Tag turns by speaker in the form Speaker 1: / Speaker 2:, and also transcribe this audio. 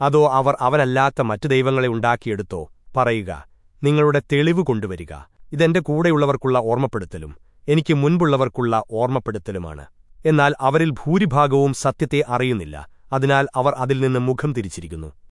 Speaker 1: അതോ അവർ അവനല്ലാത്ത മറ്റു ദൈവങ്ങളെ ഉണ്ടാക്കിയെടുത്തോ? പറയുക നിങ്ങളുടെ തെളിവ് കൊണ്ടുവരിക. ഇതെന്റെ കൂടെയുള്ളവർക്കുള്ള ഓർമ്മപ്പെടുത്തലും എനിക്ക് മുൻപുള്ളവർക്കുള്ള ഓർമ്മപ്പെടുത്തലുമാണ്. എന്നാൽ അവരിൽ ഭൂരിഭാഗവും സത്യത്തെ അറിയുന്നില്ല അതിനാൽ അവർ അതിൽ നിന്ന് മുഖം തിരിച്ചിരിക്കുന്നു.